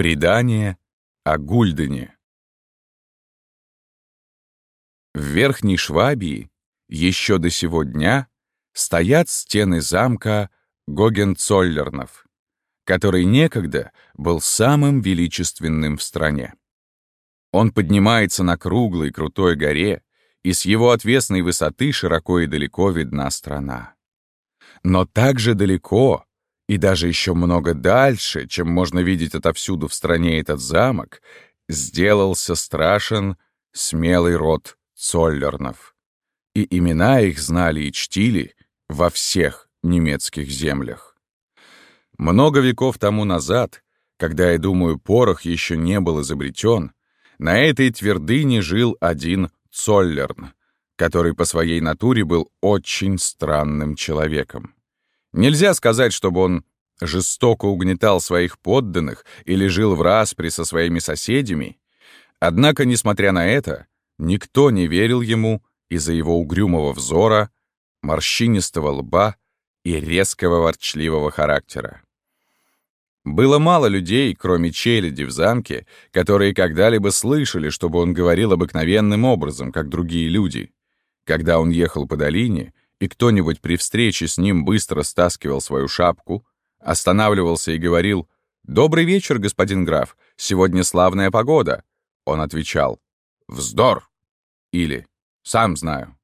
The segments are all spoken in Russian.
Предание о Гульдене В Верхней Швабии еще до сего дня стоят стены замка Гогенцоллернов, который некогда был самым величественным в стране. Он поднимается на круглой крутой горе, и с его отвесной высоты широко и далеко видна страна. Но также далеко и даже еще много дальше, чем можно видеть отовсюду в стране этот замок, сделался страшен смелый род Цоллернов. И имена их знали и чтили во всех немецких землях. Много веков тому назад, когда, я думаю, порох еще не был изобретен, на этой твердыне жил один Цоллерн, который по своей натуре был очень странным человеком. Нельзя сказать, чтобы он жестоко угнетал своих подданных или жил в распри со своими соседями. Однако, несмотря на это, никто не верил ему из-за его угрюмого взора, морщинистого лба и резкого ворчливого характера. Было мало людей, кроме челяди в замке, которые когда-либо слышали, чтобы он говорил обыкновенным образом, как другие люди. Когда он ехал по долине, и кто-нибудь при встрече с ним быстро стаскивал свою шапку, останавливался и говорил «Добрый вечер, господин граф, сегодня славная погода», он отвечал «Вздор!» или «Сам знаю».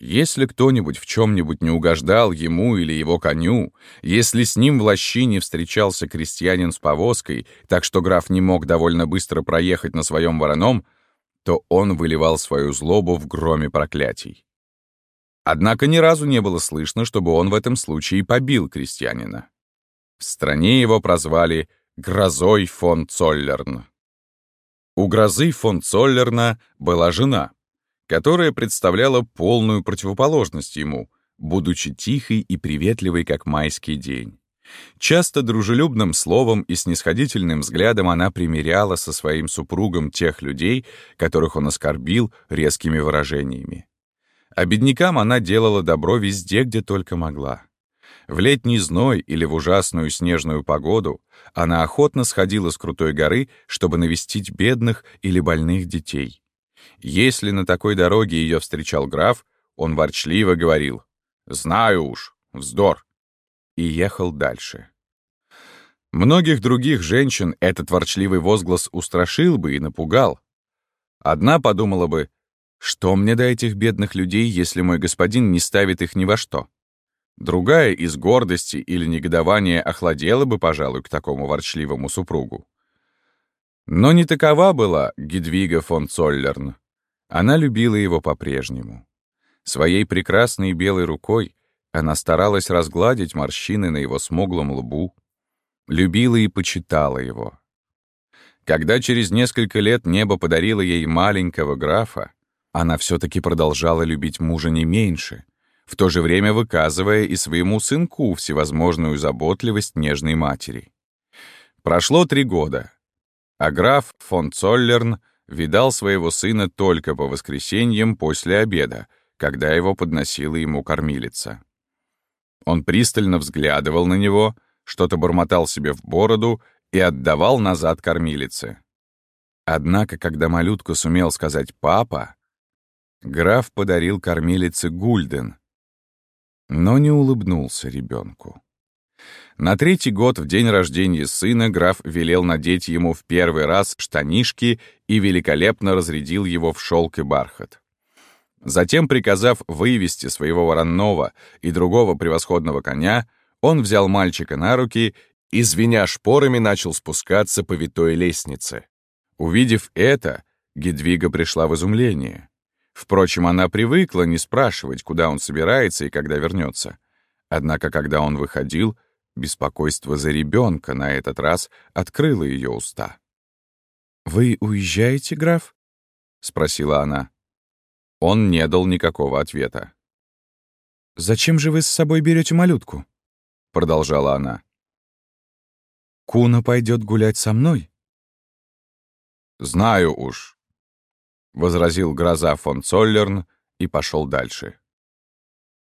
Если кто-нибудь в чем-нибудь не угождал ему или его коню, если с ним в лощине встречался крестьянин с повозкой, так что граф не мог довольно быстро проехать на своем вороном, то он выливал свою злобу в громе проклятий. Однако ни разу не было слышно, чтобы он в этом случае побил крестьянина. В стране его прозвали «Грозой фон Цоллерн». У Грозы фон Цоллерна была жена, которая представляла полную противоположность ему, будучи тихой и приветливой, как майский день. Часто дружелюбным словом и снисходительным взглядом она примиряла со своим супругом тех людей, которых он оскорбил резкими выражениями. А беднякам она делала добро везде, где только могла. В летний зной или в ужасную снежную погоду она охотно сходила с крутой горы, чтобы навестить бедных или больных детей. Если на такой дороге ее встречал граф, он ворчливо говорил «Знаю уж, вздор», и ехал дальше. Многих других женщин этот ворчливый возглас устрашил бы и напугал. Одна подумала бы что мне до этих бедных людей, если мой господин не ставит их ни во что? Другая из гордости или негодования охладела бы, пожалуй, к такому ворчливому супругу. Но не такова была Гедвига фон Цоллерн. Она любила его по-прежнему. Своей прекрасной белой рукой она старалась разгладить морщины на его смуглом лбу, любила и почитала его. Когда через несколько лет небо подарило ей маленького графа, она все-таки продолжала любить мужа не меньше, в то же время выказывая и своему сынку всевозможную заботливость нежной матери. Прошло три года, а граф фон Цоллерн видал своего сына только по воскресеньям после обеда, когда его подносила ему кормилица. Он пристально взглядывал на него, что-то бормотал себе в бороду и отдавал назад кормилице. Однако, когда малютка сумел сказать «папа», граф подарил кормилице гульден, но не улыбнулся ребенку. На третий год, в день рождения сына, граф велел надеть ему в первый раз штанишки и великолепно разрядил его в шелк и бархат. Затем, приказав вывести своего воронного и другого превосходного коня, он взял мальчика на руки и, звеня шпорами, начал спускаться по витой лестнице. Увидев это, Гедвига пришла в изумление. Впрочем, она привыкла не спрашивать, куда он собирается и когда вернется. Однако, когда он выходил, беспокойство за ребенка на этот раз открыло ее уста. «Вы уезжаете, граф?» — спросила она. Он не дал никакого ответа. «Зачем же вы с собой берете малютку?» — продолжала она. «Куна пойдет гулять со мной?» «Знаю уж», — возразил гроза фон Цоллерн и пошел дальше.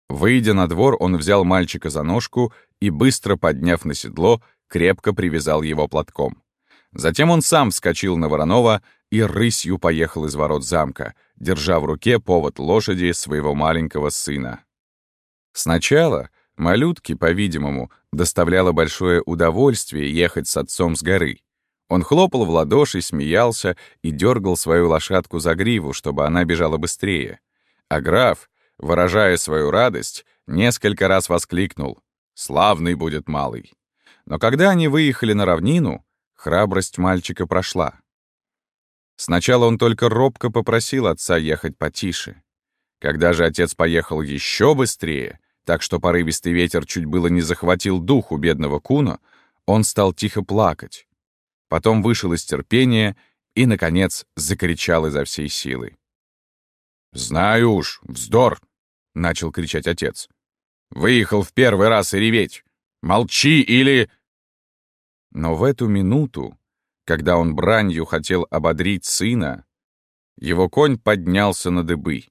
Выйдя на двор, он взял мальчика за ножку и, быстро подняв на седло, крепко привязал его платком. Затем он сам вскочил на Воронова и рысью поехал из ворот замка, держа в руке повод лошади своего маленького сына. Сначала малютке, по-видимому, доставляло большое удовольствие ехать с отцом с горы. Он хлопал в ладоши, смеялся и дергал свою лошадку за гриву, чтобы она бежала быстрее. А граф, выражая свою радость, несколько раз воскликнул «Славный будет малый». Но когда они выехали на равнину, храбрость мальчика прошла. Сначала он только робко попросил отца ехать потише. Когда же отец поехал еще быстрее, так что порывистый ветер чуть было не захватил дух у бедного Куна, он стал тихо плакать. Потом вышел из терпения и, наконец, закричал изо всей силы. «Знаю уж, вздор!» — начал кричать отец. «Выехал в первый раз и реветь! Молчи или...» Но в эту минуту когда он бранью хотел ободрить сына, его конь поднялся на дыбы,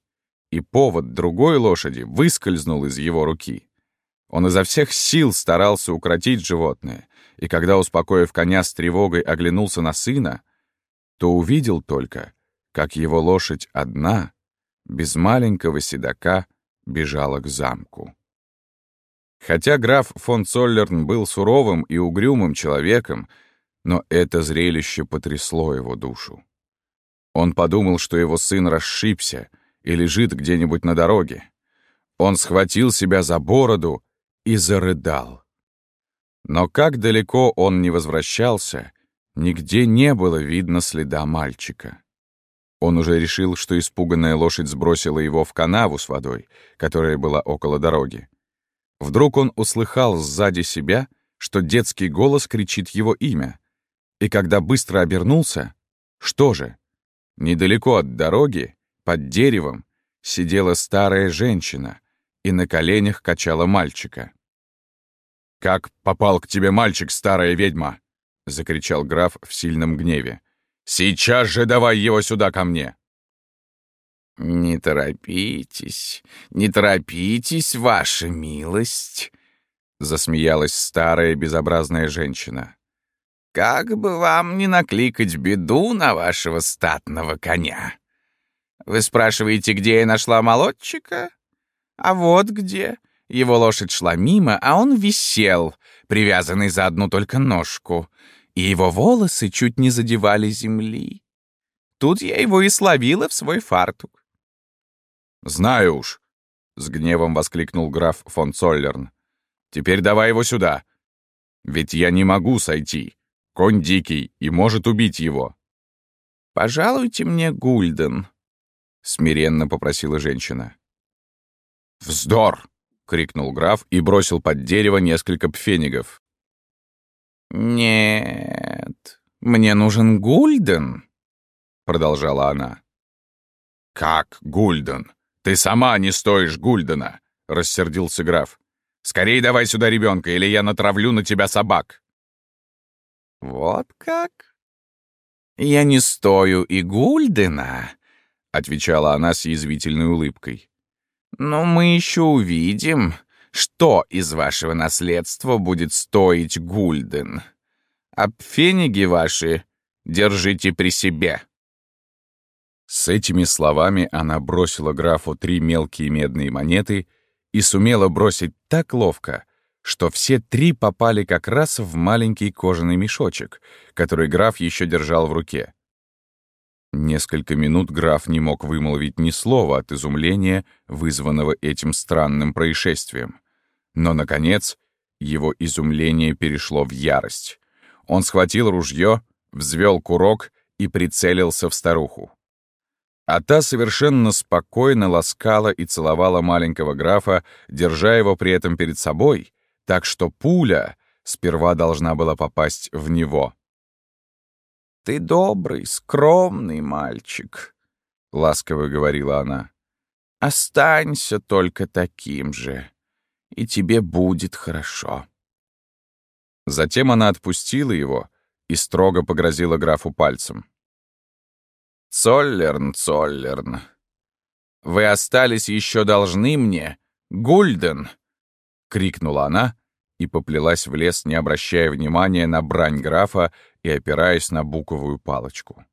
и повод другой лошади выскользнул из его руки. Он изо всех сил старался укротить животное, и когда, успокоив коня с тревогой, оглянулся на сына, то увидел только, как его лошадь одна, без маленького седока, бежала к замку. Хотя граф фон Цоллерн был суровым и угрюмым человеком, но это зрелище потрясло его душу. Он подумал, что его сын расшибся и лежит где-нибудь на дороге. Он схватил себя за бороду и зарыдал. Но как далеко он не возвращался, нигде не было видно следа мальчика. Он уже решил, что испуганная лошадь сбросила его в канаву с водой, которая была около дороги. Вдруг он услыхал сзади себя, что детский голос кричит его имя, и когда быстро обернулся, что же? Недалеко от дороги, под деревом, сидела старая женщина и на коленях качала мальчика. «Как попал к тебе мальчик, старая ведьма?» — закричал граф в сильном гневе. «Сейчас же давай его сюда ко мне!» «Не торопитесь, не торопитесь, ваша милость!» — засмеялась старая безобразная женщина. Как бы вам не накликать беду на вашего статного коня? Вы спрашиваете, где я нашла молодчика? А вот где. Его лошадь шла мимо, а он висел, привязанный за одну только ножку, и его волосы чуть не задевали земли. Тут я его и словила в свой фартук. «Знаю уж», — с гневом воскликнул граф фон Цоллерн. «Теперь давай его сюда. Ведь я не могу сойти. Конь дикий и может убить его». «Пожалуйте мне гульден», — смиренно попросила женщина. «Вздор!» — крикнул граф и бросил под дерево несколько пфенигов. «Нет, мне нужен гульден», — продолжала она. «Как гульден? Ты сама не стоишь гульдена!» — рассердился граф. «Скорей давай сюда ребенка, или я натравлю на тебя собак!» «Вот как?» «Я не стою и Гульдена», — отвечала она с язвительной улыбкой. «Но мы еще увидим, что из вашего наследства будет стоить Гульден. А пфениги ваши держите при себе». С этими словами она бросила графу три мелкие медные монеты и сумела бросить так ловко, что все три попали как раз в маленький кожаный мешочек, который граф еще держал в руке. Несколько минут граф не мог вымолвить ни слова от изумления, вызванного этим странным происшествием. Но, наконец, его изумление перешло в ярость. Он схватил ружье, взвел курок и прицелился в старуху. А та совершенно спокойно ласкала и целовала маленького графа, держа его при этом перед собой, так что пуля сперва должна была попасть в него. «Ты добрый, скромный мальчик», — ласково говорила она. «Останься только таким же, и тебе будет хорошо». Затем она отпустила его и строго погрозила графу пальцем. «Цоллерн, Цоллерн, вы остались еще должны мне, Гульден!» — крикнула она и поплелась в лес, не обращая внимания на брань графа и опираясь на буковую палочку.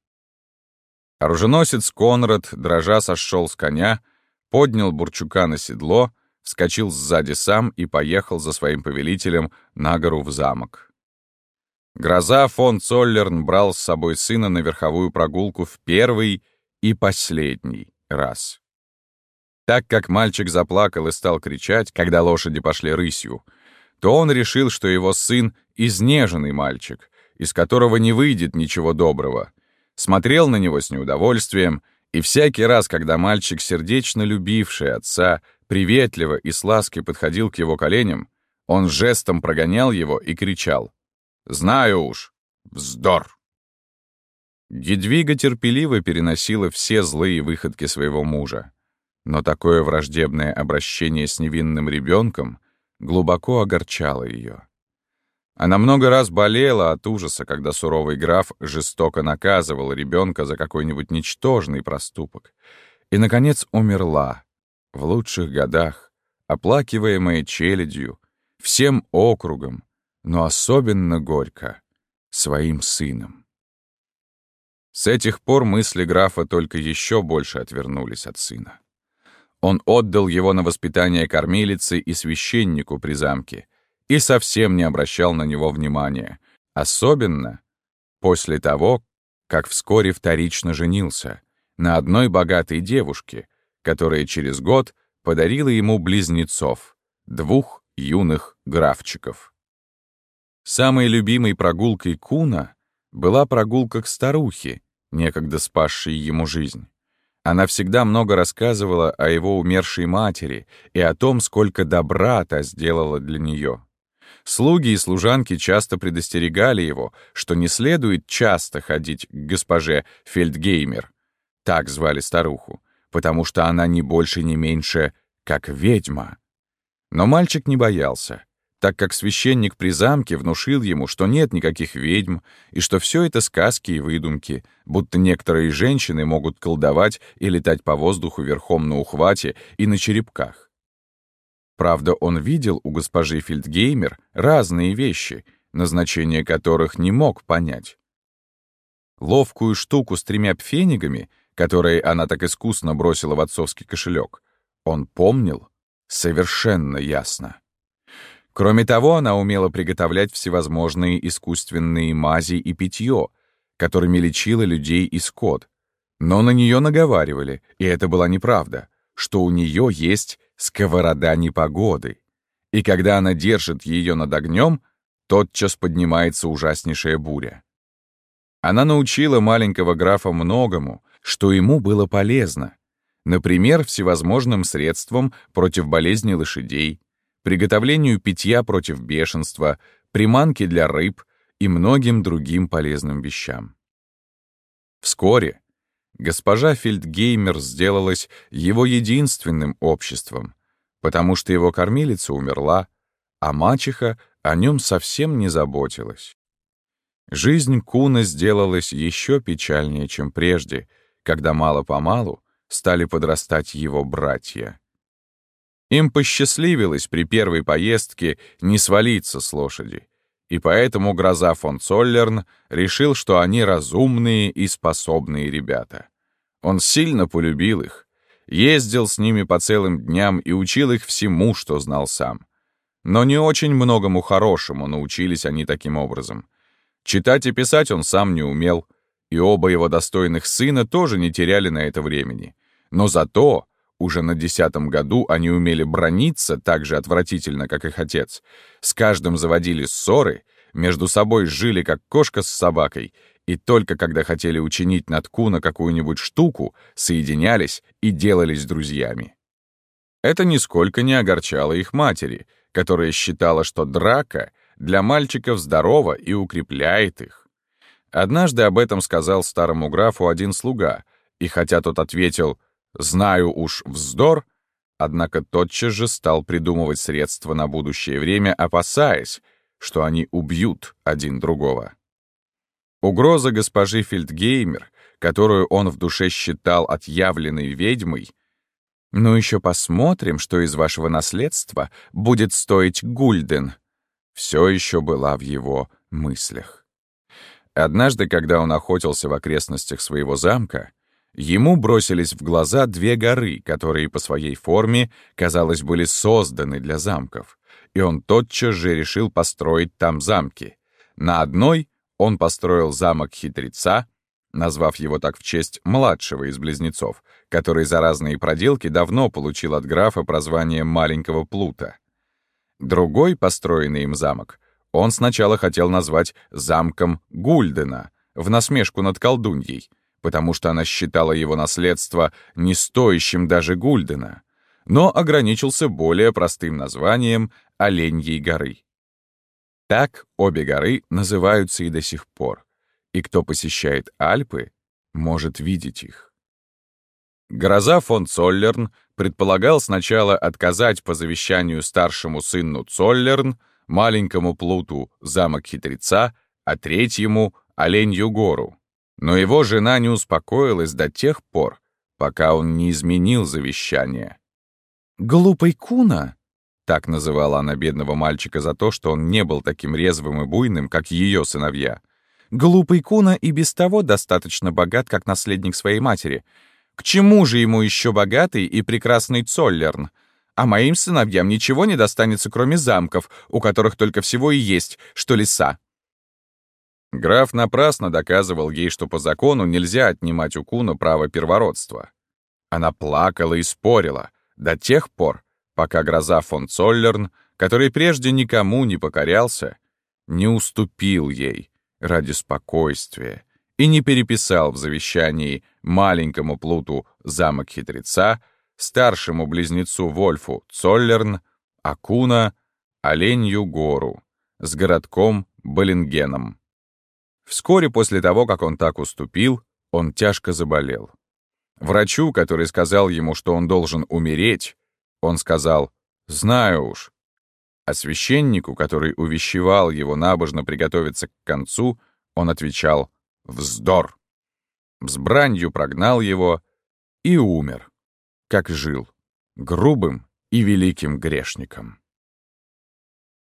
Оруженосец Конрад, дрожа, сошел с коня, поднял Бурчука на седло, вскочил сзади сам и поехал за своим повелителем на гору в замок. Гроза фон Цоллерн брал с собой сына на верховую прогулку в первый и последний раз. Так как мальчик заплакал и стал кричать, когда лошади пошли рысью, то он решил, что его сын — изнеженный мальчик, из которого не выйдет ничего доброго. Смотрел на него с неудовольствием, и всякий раз, когда мальчик, сердечно любивший отца, приветливо и с лаской подходил к его коленям, он жестом прогонял его и кричал «Знаю уж, вздор!» Гедвига терпеливо переносила все злые выходки своего мужа. Но такое враждебное обращение с невинным ребенком глубоко огорчало ее. Она много раз болела от ужаса, когда суровый граф жестоко наказывал ребенка за какой-нибудь ничтожный проступок. И, наконец, умерла в лучших годах, оплакиваемая челядью, всем округом, но особенно горько — своим сыном. С этих пор мысли графа только еще больше отвернулись от сына. Он отдал его на воспитание кормилице и священнику при замке и совсем не обращал на него внимания, особенно после того, как вскоре вторично женился на одной богатой девушке, которая через год подарила ему близнецов, двух юных графчиков. Самой любимой прогулкой Куна была прогулка к старухе, некогда спасшей ему жизнь. Она всегда много рассказывала о его умершей матери и о том, сколько добра та сделала для нее. Слуги и служанки часто предостерегали его, что не следует часто ходить к госпоже Фельдгеймер, так звали старуху, потому что она не больше, не меньше, как ведьма. Но мальчик не боялся так как священник при замке внушил ему, что нет никаких ведьм, и что все это сказки и выдумки, будто некоторые женщины могут колдовать и летать по воздуху верхом на ухвате и на черепках. Правда, он видел у госпожи Фельдгеймер разные вещи, назначение которых не мог понять. Ловкую штуку с тремя пфенигами, которые она так искусно бросила в отцовский кошелек, он помнил совершенно ясно. Кроме того, она умела приготовлять всевозможные искусственные мази и питье, которыми лечила людей и скот. Но на нее наговаривали, и это была неправда, что у нее есть сковорода непогоды. И когда она держит ее над огнем, тотчас поднимается ужаснейшая буря. Она научила маленького графа многому, что ему было полезно. Например, всевозможным средствам против болезни лошадей, приготовлению питья против бешенства, приманки для рыб и многим другим полезным вещам. Вскоре госпожа Фельдгеймер сделалась его единственным обществом, потому что его кормилица умерла, а мачеха о нем совсем не заботилась. Жизнь Куна сделалась еще печальнее, чем прежде, когда мало-помалу стали подрастать его братья. Им посчастливилось при первой поездке не свалиться с лошади, и поэтому гроза фон Цоллерн решил, что они разумные и способные ребята. Он сильно полюбил их, ездил с ними по целым дням и учил их всему, что знал сам. Но не очень многому хорошему научились они таким образом. Читать и писать он сам не умел, и оба его достойных сына тоже не теряли на это времени. Но зато уже на десятом году они умели брониться так же отвратительно, как их отец. С каждым заводили ссоры, между собой жили как кошка с собакой, и только когда хотели учинить над Куна какую-нибудь штуку, соединялись и делались друзьями. Это нисколько не огорчало их матери, которая считала, что драка для мальчиков здорова и укрепляет их. Однажды об этом сказал старому графу один слуга, и хотя тот ответил Знаю уж вздор, однако тотчас же стал придумывать средства на будущее время, опасаясь, что они убьют один другого. Угроза госпожи Фельдгеймер, которую он в душе считал отъявленной ведьмой, «Ну еще посмотрим, что из вашего наследства будет стоить гульден», все еще была в его мыслях. Однажды, когда он охотился в окрестностях своего замка, ему бросились в глаза две горы, которые по своей форме, казалось, были созданы для замков, и он тотчас же решил построить там замки. На одной он построил замок хитреца, назвав его так в честь младшего из близнецов, который за разные проделки давно получил от графа прозвание «маленького плута». Другой, построенный им замок, он сначала хотел назвать замком Гульдена, в насмешку над колдуньей, потому что она считала его наследство не стоящим даже Гульдена, но ограничился более простым названием Оленьей горы. Так обе горы называются и до сих пор, и кто посещает Альпы, может видеть их. Гроза фон Цоллерн предполагал сначала отказать по завещанию старшему сыну Цоллерн, маленькому Плуту замок хитреца, а третьему — Оленью гору. Но его жена не успокоилась до тех пор, пока он не изменил завещание. «Глупый Куна!» — так называла она бедного мальчика за то, что он не был таким резвым и буйным, как ее сыновья. «Глупый Куна и без того достаточно богат, как наследник своей матери. К чему же ему еще богатый и прекрасный Цоллерн? А моим сыновьям ничего не достанется, кроме замков, у которых только всего и есть, что леса». Граф напрасно доказывал ей, что по закону нельзя отнимать у Куна право первородства. Она плакала и спорила до тех пор, пока гроза фон Цоллерн, который прежде никому не покорялся, не уступил ей ради спокойствия и не переписал в завещании маленькому Плуту замок хитреца, старшему близнецу Вольфу Цоллерн, Акуна, Оленью гору с городком Баленгеном. Вскоре после того, как он так уступил, он тяжко заболел. Врачу, который сказал ему, что он должен умереть, он сказал «Знаю уж». А священнику, который увещевал его набожно приготовиться к концу, он отвечал «Вздор». С бранью прогнал его и умер, как жил, грубым и великим грешником.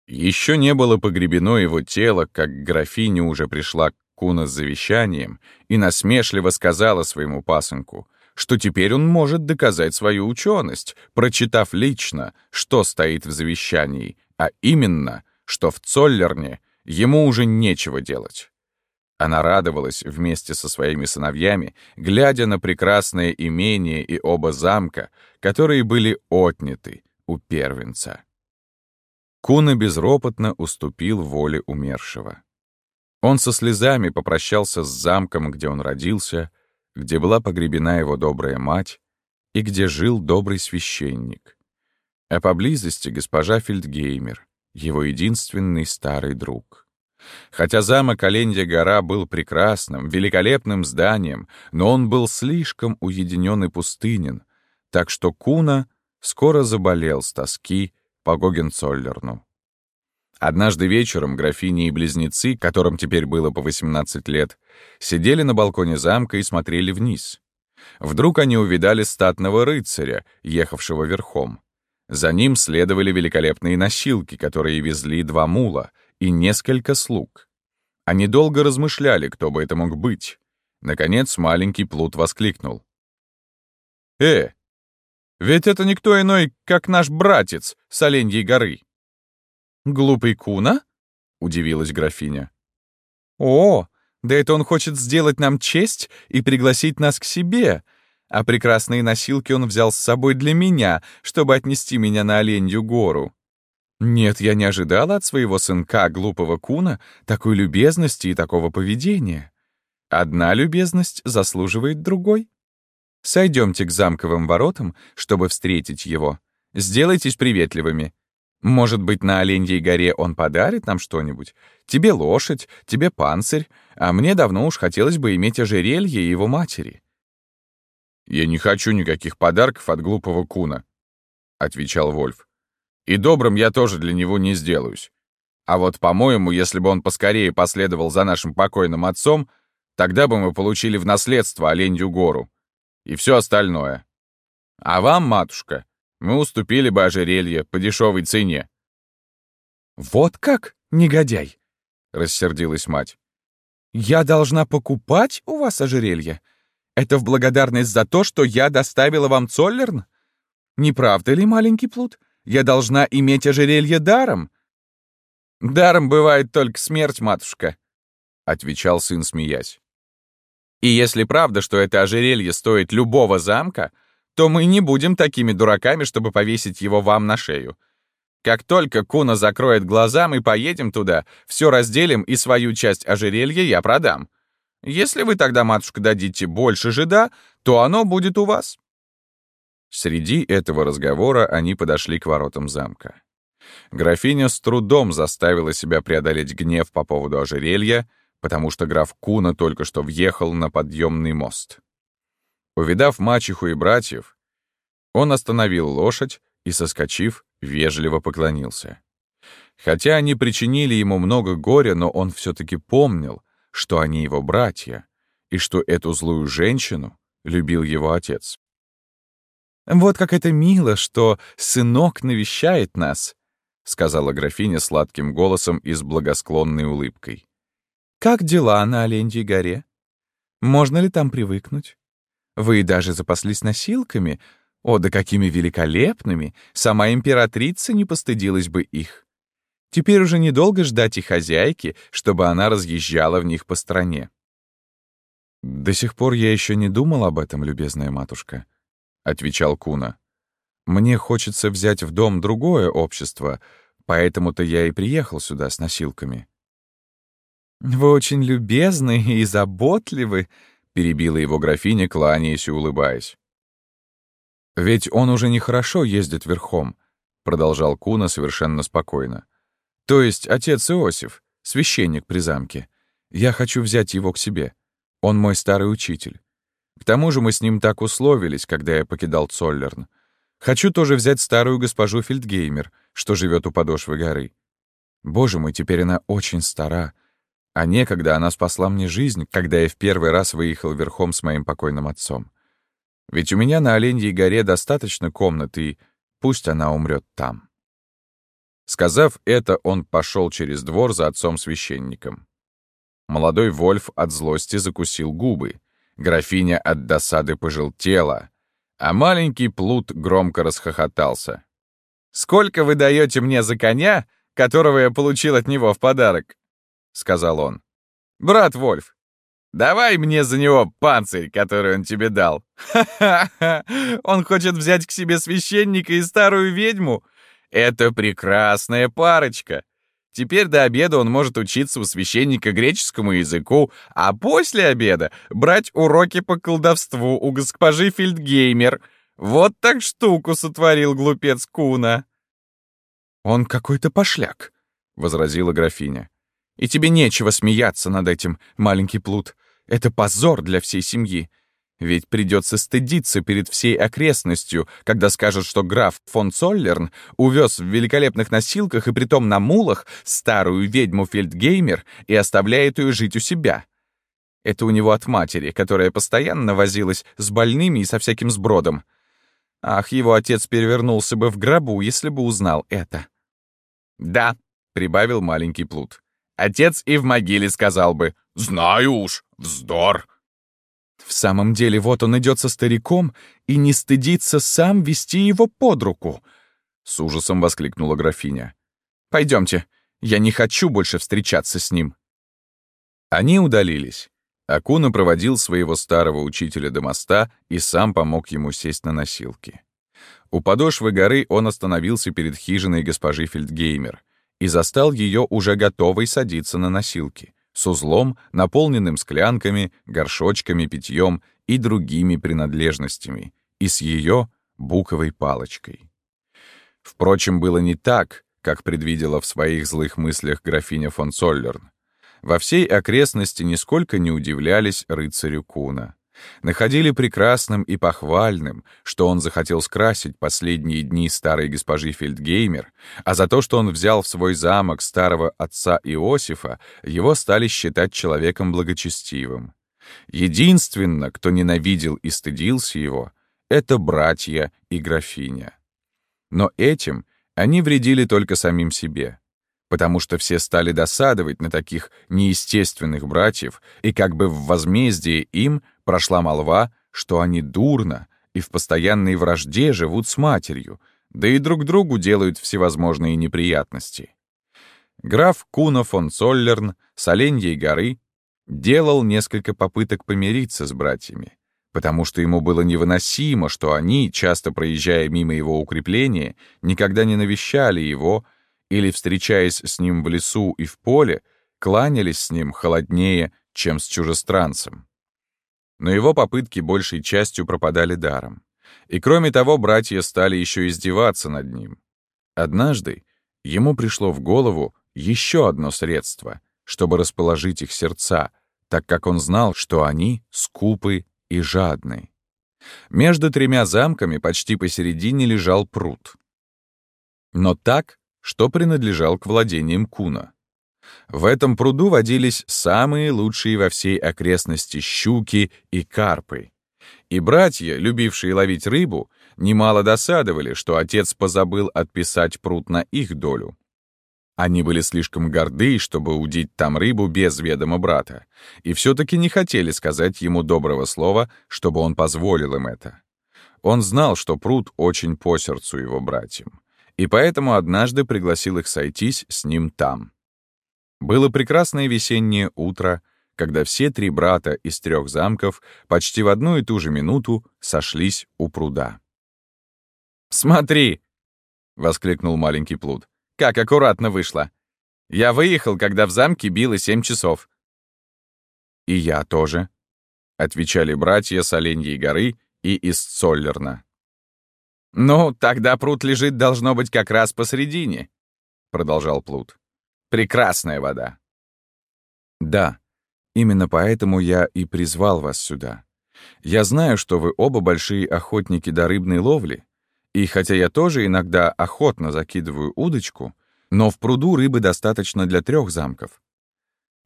Еще не было погребено его тело, как графиня уже пришла к Куна с завещанием и насмешливо сказала своему пасынку, что теперь он может доказать свою ученость, прочитав лично, что стоит в завещании, а именно, что в Цоллерне ему уже нечего делать. Она радовалась вместе со своими сыновьями, глядя на прекрасное имение и оба замка, которые были отняты у первенца. Куна безропотно уступил воле умершего. Он со слезами попрощался с замком, где он родился, где была погребена его добрая мать и где жил добрый священник. А поблизости госпожа Фельдгеймер, его единственный старый друг. Хотя замок Оленья гора был прекрасным, великолепным зданием, но он был слишком уединен и пустынен, так что Куна скоро заболел с тоски по Гогенцоллерну. Однажды вечером графини и близнецы, которым теперь было по 18 лет, сидели на балконе замка и смотрели вниз. Вдруг они увидали статного рыцаря, ехавшего верхом. За ним следовали великолепные носилки, которые везли два мула и несколько слуг. Они долго размышляли, кто бы это мог быть. Наконец маленький плут воскликнул. «Э, ведь это никто иной, как наш братец с Оленьей горы!» «Глупый Куна?» — удивилась графиня. «О, да это он хочет сделать нам честь и пригласить нас к себе, а прекрасные носилки он взял с собой для меня, чтобы отнести меня на Оленью гору. Нет, я не ожидала от своего сынка, глупого Куна, такой любезности и такого поведения. Одна любезность заслуживает другой. Сойдемте к замковым воротам, чтобы встретить его. Сделайтесь приветливыми. Может быть, на Оленьей горе он подарит нам что-нибудь? Тебе лошадь, тебе панцирь, а мне давно уж хотелось бы иметь ожерелье его матери». «Я не хочу никаких подарков от глупого куна», — отвечал Вольф. «И добрым я тоже для него не сделаюсь. А вот, по-моему, если бы он поскорее последовал за нашим покойным отцом, тогда бы мы получили в наследство Оленью гору и все остальное. А вам, матушка, мы уступили бы ожерелье по дешевой цене». «Вот как?» «Негодяй!» — рассердилась мать. «Я должна покупать у вас ожерелье? Это в благодарность за то, что я доставила вам Цоллерн? Не правда ли, маленький плут? Я должна иметь ожерелье даром?» «Даром бывает только смерть, матушка», — отвечал сын, смеясь. «И если правда, что это ожерелье стоит любого замка, то мы не будем такими дураками, чтобы повесить его вам на шею. Как только Куна закроет глаза, мы поедем туда, все разделим и свою часть ожерелья я продам. Если вы тогда, матушка, дадите больше жида, то оно будет у вас». Среди этого разговора они подошли к воротам замка. Графиня с трудом заставила себя преодолеть гнев по поводу ожерелья, потому что граф Куна только что въехал на подъемный мост. Увидав мачеху и братьев, он остановил лошадь и, соскочив, вежливо поклонился. Хотя они причинили ему много горя, но он все-таки помнил, что они его братья, и что эту злую женщину любил его отец. «Вот как это мило, что сынок навещает нас», — сказала графиня сладким голосом и с благосклонной улыбкой. «Как дела на Оленьей горе? Можно ли там привыкнуть? Вы даже запаслись носилками, о, да какими великолепными! Сама императрица не постыдилась бы их. Теперь уже недолго ждать и хозяйки, чтобы она разъезжала в них по стране. «До сих пор я еще не думал об этом, любезная матушка», — отвечал Куна. «Мне хочется взять в дом другое общество, поэтому-то я и приехал сюда с носилками». «Вы очень любезны и заботливы», — перебила его графиня, кланяясь и улыбаясь. «Ведь он уже нехорошо ездит верхом», — продолжал Куна совершенно спокойно. «То есть отец Иосиф, священник при замке. Я хочу взять его к себе. Он мой старый учитель. К тому же мы с ним так условились, когда я покидал Цоллерн. Хочу тоже взять старую госпожу Фельдгеймер, что живет у подошвы горы. Боже мой, теперь она очень стара. А некогда она спасла мне жизнь, когда я в первый раз выехал верхом с моим покойным отцом. Ведь у меня на Оленьей горе достаточно комнаты, и пусть она умрет там. Сказав это, он пошел через двор за отцом-священником. Молодой Вольф от злости закусил губы, графиня от досады пожелтела, а маленький плут громко расхохотался. «Сколько вы даете мне за коня, которого я получил от него в подарок?» — сказал он. «Брат Вольф, Давай мне за него панцирь, который он тебе дал. Ха-ха-ха! Он хочет взять к себе священника и старую ведьму. Это прекрасная парочка. Теперь до обеда он может учиться у священника греческому языку, а после обеда брать уроки по колдовству у госпожи Фельдгеймер. Вот так штуку сотворил глупец Куна. «Он какой-то пошляк», — возразила графиня. «И тебе нечего смеяться над этим, маленький плут. Это позор для всей семьи. Ведь придется стыдиться перед всей окрестностью, когда скажут, что граф фон Цоллерн увез в великолепных носилках и притом на мулах старую ведьму Фельдгеймер и оставляет ее жить у себя. Это у него от матери, которая постоянно возилась с больными и со всяким сбродом. Ах, его отец перевернулся бы в гробу, если бы узнал это. «Да», — прибавил маленький плут. «Отец и в могиле сказал бы, «Знаю уж, вздор!» В самом деле, вот он идет со стариком и не стыдится сам вести его под руку. С ужасом воскликнула графиня. Пойдемте, я не хочу больше встречаться с ним. Они удалились. Акуна проводил своего старого учителя до моста и сам помог ему сесть на носилки. У подошвы горы он остановился перед хижиной госпожи Фельдгеймер и застал ее уже готовой садиться на носилки с узлом, наполненным склянками, горшочками, питьем и другими принадлежностями, и с ее буковой палочкой. Впрочем, было не так, как предвидела в своих злых мыслях графиня фон Цоллерн. Во всей окрестности нисколько не удивлялись рыцарю Куна находили прекрасным и похвальным, что он захотел скрасить последние дни старой госпожи Фельдгеймер, а за то, что он взял в свой замок старого отца Иосифа, его стали считать человеком благочестивым. Единственно, кто ненавидел и стыдился его, это братья и графиня. Но этим они вредили только самим себе. Потому что все стали досадовать на таких неестественных братьев, и как бы в возмездие им прошла молва, что они дурно и в постоянной вражде живут с матерью, да и друг другу делают всевозможные неприятности. Граф Куна фон Цоллерн с Оленьей горы делал несколько попыток помириться с братьями, потому что ему было невыносимо, что они, часто проезжая мимо его укрепления, никогда не навещали его или, встречаясь с ним в лесу и в поле, кланялись с ним холоднее, чем с чужестранцем. Но его попытки большей частью пропадали даром. И кроме того, братья стали еще издеваться над ним. Однажды ему пришло в голову еще одно средство, чтобы расположить их сердца, так как он знал, что они скупы и жадны. Между тремя замками почти посередине лежал пруд. Но так, что принадлежал к владениям Куна. В этом пруду водились самые лучшие во всей окрестности щуки и карпы. И братья, любившие ловить рыбу, немало досадовали, что отец позабыл отписать пруд на их долю. Они были слишком горды, чтобы удить там рыбу без ведома брата, и все-таки не хотели сказать ему доброго слова, чтобы он позволил им это. Он знал, что пруд очень по сердцу его братьям, и поэтому однажды пригласил их сойтись с ним там. Было прекрасное весеннее утро, когда все три брата из трех замков почти в одну и ту же минуту сошлись у пруда. «Смотри!» — воскликнул маленький плут. Как аккуратно вышло. Я выехал, когда в замке било семь часов. «И я тоже», — отвечали братья с Оленьей горы и из Цоллерна. «Ну, тогда пруд лежит, должно быть, как раз посередине», — продолжал Плут. «Прекрасная вода». «Да, именно поэтому я и призвал вас сюда. Я знаю, что вы оба большие охотники до рыбной ловли, и хотя я тоже иногда охотно закидываю удочку, но в пруду рыбы достаточно для трех замков.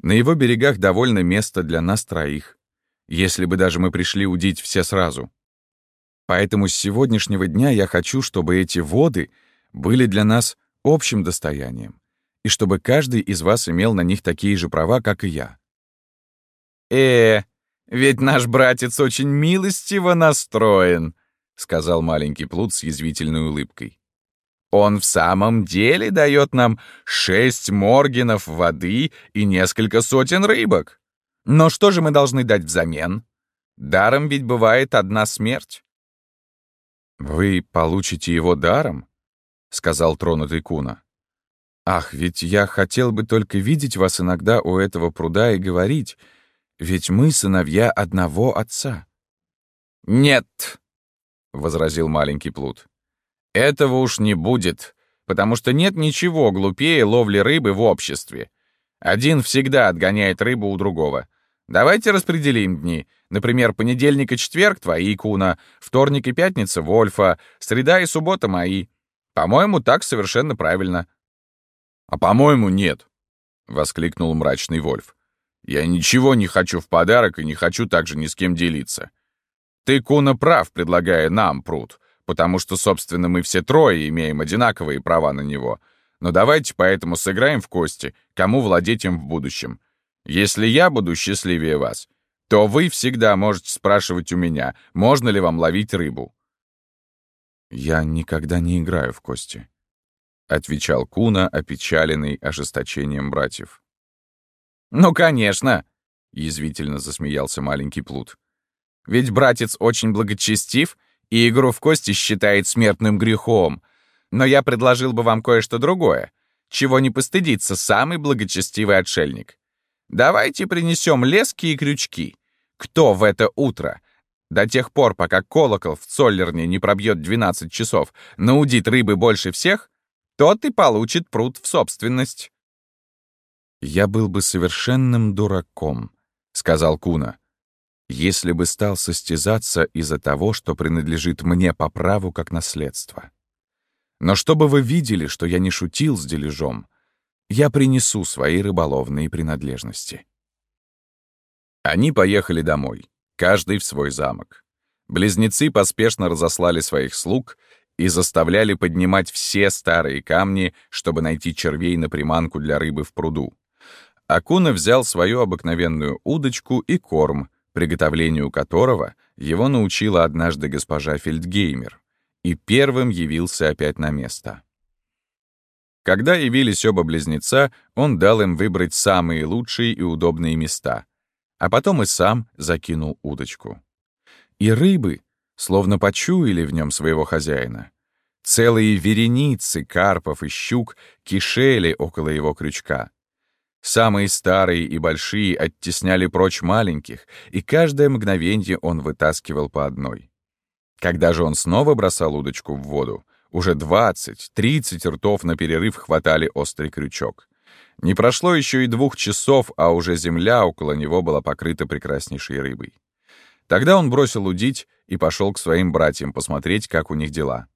На его берегах довольно места для нас троих, если бы даже мы пришли удить все сразу. Поэтому с сегодняшнего дня я хочу, чтобы эти воды были для нас общим достоянием, и чтобы каждый из вас имел на них такие же права, как и я. «Э, ведь наш братец очень милостиво настроен», — сказал маленький плут с язвительной улыбкой. «Он в самом деле дает нам шесть моргенов воды и несколько сотен рыбок. Но что же мы должны дать взамен? Даром ведь бывает одна смерть». «Вы получите его даром?» — сказал тронутый Куна. «Ах, ведь я хотел бы только видеть вас иногда у этого пруда и говорить, ведь мы сыновья одного отца». «Нет», — возразил маленький плут. «Этого уж не будет, потому что нет ничего глупее ловли рыбы в обществе. Один всегда отгоняет рыбу у другого. Давайте распределим дни. Например, понедельник и четверг — твои, Куна, вторник и пятница — Вольфа, среда и суббота — мои. По-моему, так совершенно правильно». «А по-моему, нет», — воскликнул мрачный Вольф. «Я ничего не хочу в подарок и не хочу также ни с кем делиться. Ты, Куна, прав, предлагая нам пруд, потому что, собственно, мы все трое имеем одинаковые права на него. Но давайте поэтому сыграем в кости, кому владеть им в будущем. Если я буду счастливее вас, то вы всегда можете спрашивать у меня, можно ли вам ловить рыбу. «Я никогда не играю в кости», — отвечал Куна, опечаленный ожесточением братьев. «Ну, конечно!» — язвительно засмеялся маленький плут. Ведь братец очень благочестив и игру в кости считает смертным грехом. Но я предложил бы вам кое-что другое, чего не постыдится самый благочестивый отшельник. Давайте принесем лески и крючки. Кто в это утро, до тех пор, пока колокол в Цоллерне не пробьет 12 часов, наудит рыбы больше всех, тот и получит пруд в собственность. «Я был бы совершенным дураком», — сказал Куна, если бы стал состязаться из-за того, что принадлежит мне по праву как наследство. Но чтобы вы видели, что я не шутил с дележом, я принесу свои рыболовные принадлежности. Они поехали домой, каждый в свой замок. Близнецы поспешно разослали своих слуг, и заставляли поднимать все старые камни, чтобы найти червей на приманку для рыбы в пруду. Акуна взял свою обыкновенную удочку и корм, приготовлению которого его научила однажды госпожа Фельдгеймер, и первым явился опять на место. Когда явились оба близнеца, он дал им выбрать самые лучшие и удобные места, а потом и сам закинул удочку. И рыбы, словно почуяли в нем своего хозяина. Целые вереницы карпов и щук кишели около его крючка. Самые старые и большие оттесняли прочь маленьких, и каждое мгновенье он вытаскивал по одной. Когда же он снова бросал удочку в воду, уже 20-30 ртов на перерыв хватали острый крючок. Не прошло еще и двух часов, а уже земля около него была покрыта прекраснейшей рыбой. Тогда он бросил удить и пошел к своим братьям посмотреть, как у них дела.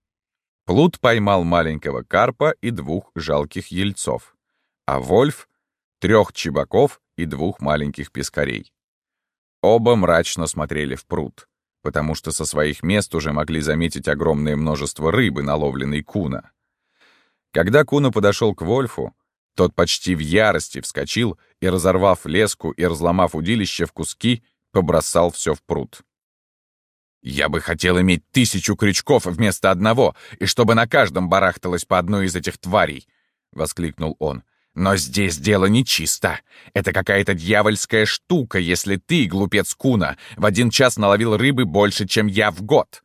Плут поймал маленького карпа и двух жалких ельцов, а Вольф трех чебаков и двух маленьких пескарей. Оба мрачно смотрели в пруд, потому что со своих мест уже могли заметить огромное множество рыбы, наловленной Куна. Когда Куна подошел к Вольфу, тот почти в ярости вскочил и, разорвав леску и разломав удилище в куски, побросал все в пруд. «Я бы хотел иметь тысячу крючков вместо одного, и чтобы на каждом барахталось по одной из этих тварей!» — воскликнул он. Но здесь дело нечисто. Это какая-то дьявольская штука, если ты, глупец Куна, в один час наловил рыбы больше, чем я в год.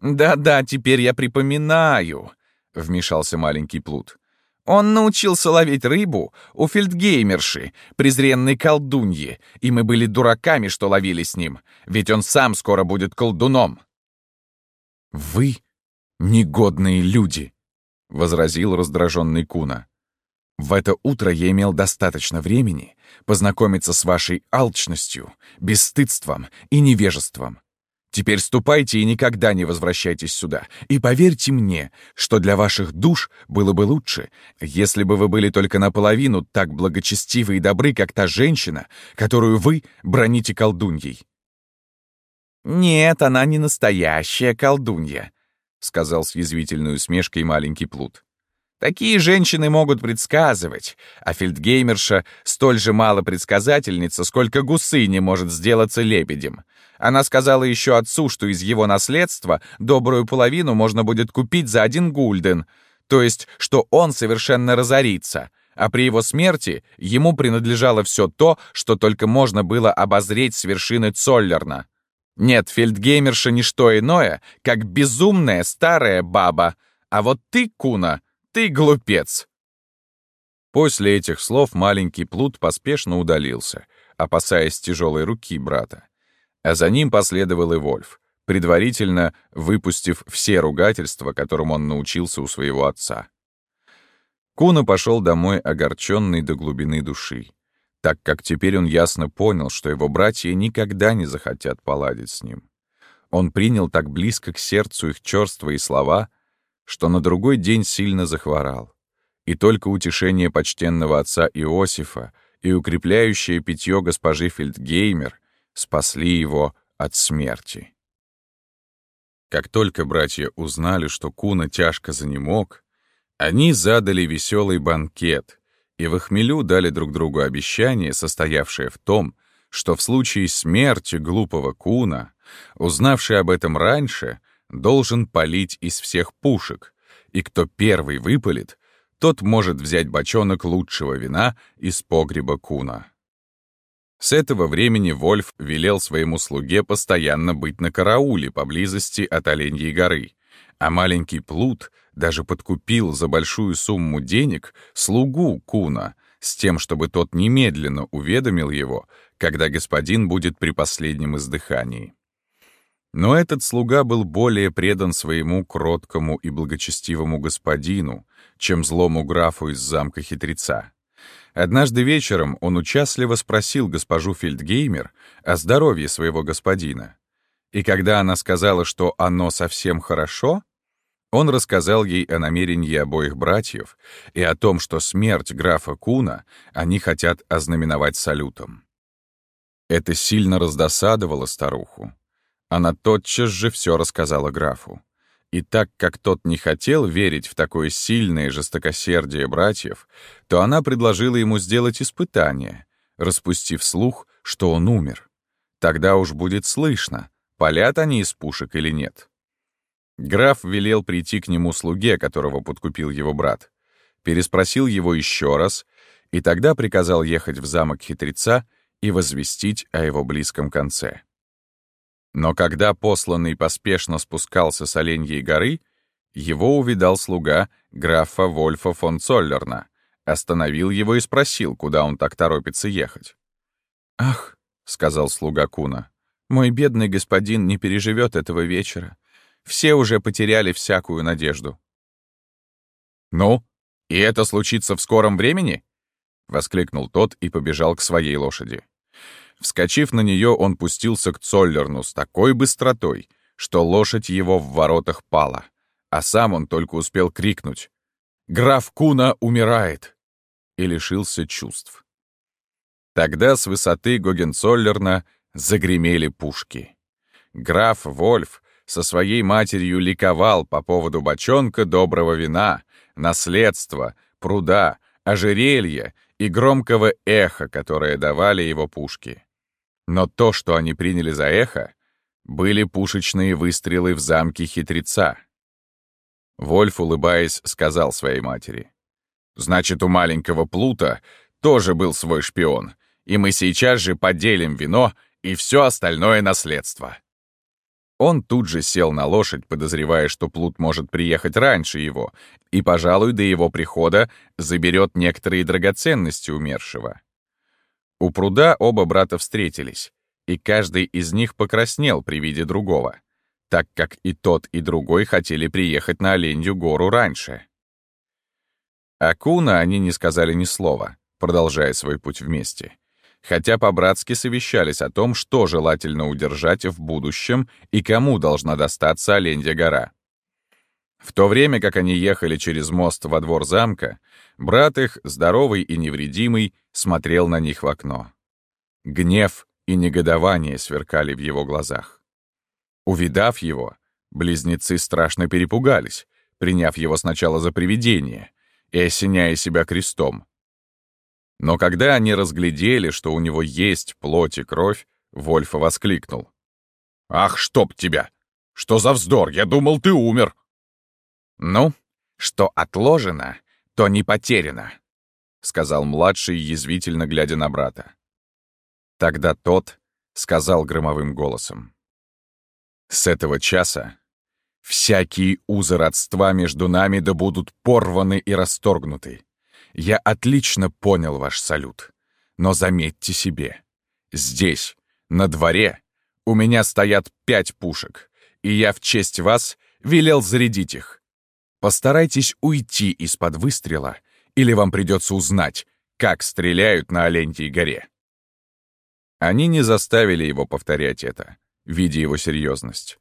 «Да-да, теперь я припоминаю», — вмешался маленький плут. «Он научился ловить рыбу у фельдгеймерши, презренной колдуньи, и мы были дураками, что ловили с ним, ведь он сам скоро будет колдуном». «Вы негодные люди», — возразил раздраженный Куна. В это утро я имел достаточно времени познакомиться с вашей алчностью, бесстыдством и невежеством. Теперь ступайте и никогда не возвращайтесь сюда. И поверьте мне, что для ваших душ было бы лучше, если бы вы были только наполовину так благочестивы и добры, как та женщина, которую вы броните колдуньей. «Нет, она не настоящая колдунья», — сказал с язвительной усмешкой маленький плут. Такие женщины могут предсказывать, а фельдгеймерша столь же мало предсказательница, сколько гусыни может сделаться лебедем. Она сказала еще отцу, что из его наследства добрую половину можно будет купить за один гульден, то есть, что он совершенно разорится, а при его смерти ему принадлежало все то, что только можно было обозреть с вершины Цоллерна. Нет, фельдгеймерша — не что иное, как безумная старая баба, а вот ты, Куна, ты глупец!» После этих слов маленький плут поспешно удалился, опасаясь тяжелой руки брата. А за ним последовал и Вольф, предварительно выпустив все ругательства, которым он научился у своего отца. Куна пошел домой огорченный до глубины души, так как теперь он ясно понял, что его братья никогда не захотят поладить с ним. Он принял так близко к сердцу их черства и слова — что на другой день сильно захворал. И только утешение почтенного отца Иосифа и укрепляющее питье госпожи Фельдгеймер спасли его от смерти. Как только братья узнали, что Куна тяжко занемог, они задали веселый банкет и в хмелю дали друг другу обещание, состоявшее в том, что в случае смерти глупого Куна, узнавший об этом раньше, должен палить из всех пушек, и кто первый выпалит, тот может взять бочонок лучшего вина из погреба Куна. С этого времени Вольф велел своему слуге постоянно быть на карауле поблизости от Оленьей горы, а маленький Плут даже подкупил за большую сумму денег слугу Куна с тем, чтобы тот немедленно уведомил его, когда господин будет при последнем издыхании. Но этот слуга был более предан своему кроткому и благочестивому господину, чем злому графу из замка хитреца. Однажды вечером он участливо спросил госпожу Фельдгеймер о здоровье своего господина. И когда она сказала, что оно совсем хорошо, он рассказал ей о намерении обоих братьев и о том, что смерть графа Куна они хотят ознаменовать салютом. Это сильно раздосадовало старуху. Она тотчас же все рассказала графу. И так как тот не хотел верить в такое сильное жестокосердие братьев, то она предложила ему сделать испытание, распустив слух, что он умер. Тогда уж будет слышно, палят они из пушек или нет. Граф велел прийти к нему слуге, которого подкупил его брат. Переспросил его еще раз, и тогда приказал ехать в замок хитреца и возвестить о его близком конце. Но когда посланный поспешно спускался с Оленьей горы, его увидал слуга графа Вольфа фон Цоллерна, остановил его и спросил, куда он так торопится ехать. «Ах», — сказал слуга Куна, — «мой бедный господин не переживет этого вечера. Все уже потеряли всякую надежду». «Ну, и это случится в скором времени?» — воскликнул тот и побежал к своей лошади. Вскочив на нее, он пустился к Цоллерну с такой быстротой, что лошадь его в воротах пала, а сам он только успел крикнуть «Граф Куна умирает!» и лишился чувств. Тогда с высоты Гогенцоллерна загремели пушки. Граф Вольф со своей матерью ликовал по поводу бочонка доброго вина, наследства, пруда, ожерелья и громкого эха, которое давали его пушки. Но то, что они приняли за эхо, были пушечные выстрелы в замке хитреца. Вольф, улыбаясь, сказал своей матери. «Значит, у маленького Плута тоже был свой шпион, и мы сейчас же поделим вино и все остальное наследство». Он тут же сел на лошадь, подозревая, что Плут может приехать раньше его, и, пожалуй, до его прихода заберет некоторые драгоценности умершего. У пруда оба брата встретились, и каждый из них покраснел при виде другого, так как и тот, и другой хотели приехать на Оленью гору раньше. Акуна они не сказали ни слова, продолжая свой путь вместе, хотя по-братски совещались о том, что желательно удержать в будущем и кому должна достаться Оленья гора. В то время, как они ехали через мост во двор замка, брат их, здоровый и невредимый, смотрел на них в окно. Гнев и негодование сверкали в его глазах. Увидав его, близнецы страшно перепугались, приняв его сначала за привидение и осеняя себя крестом. Но когда они разглядели, что у него есть плоть и кровь, Вольфа воскликнул. «Ах, чтоб тебя! Что за вздор! Я думал, ты умер!» «Ну, что отложено, то не потеряно», — сказал младший, язвительно глядя на брата. Тогда тот сказал громовым голосом. «С этого часа всякие узы родства между нами да будут порваны и расторгнуты. Я отлично понял ваш салют, но заметьте себе, здесь, на дворе, у меня стоят пять пушек, и я в честь вас велел зарядить их. Постарайтесь уйти из-под выстрела, или вам придется узнать, как стреляют на Оленьей горе. Они не заставили его повторять это, видя его серьезность.